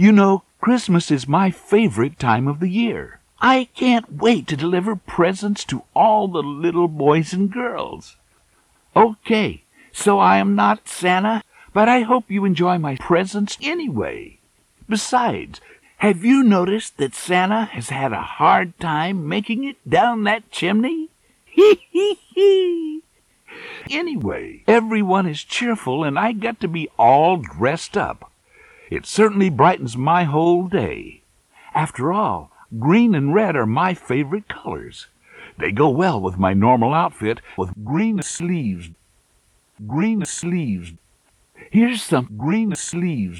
You know, Christmas is my favorite time of the year. I can't wait to deliver presents to all the little boys and girls. Okay, so I am not Santa, but I hope you enjoy my presents anyway. Besides, have you noticed that Santa has had a hard time making it down that chimney? Hee hee hee. Anyway, everyone is cheerful and I got to be all dressed up. It certainly brightens my whole day. After all, green and red are my favorite colors. They go well with my normal outfit with green sleeves. Green sleeves. Here's some green sleeves.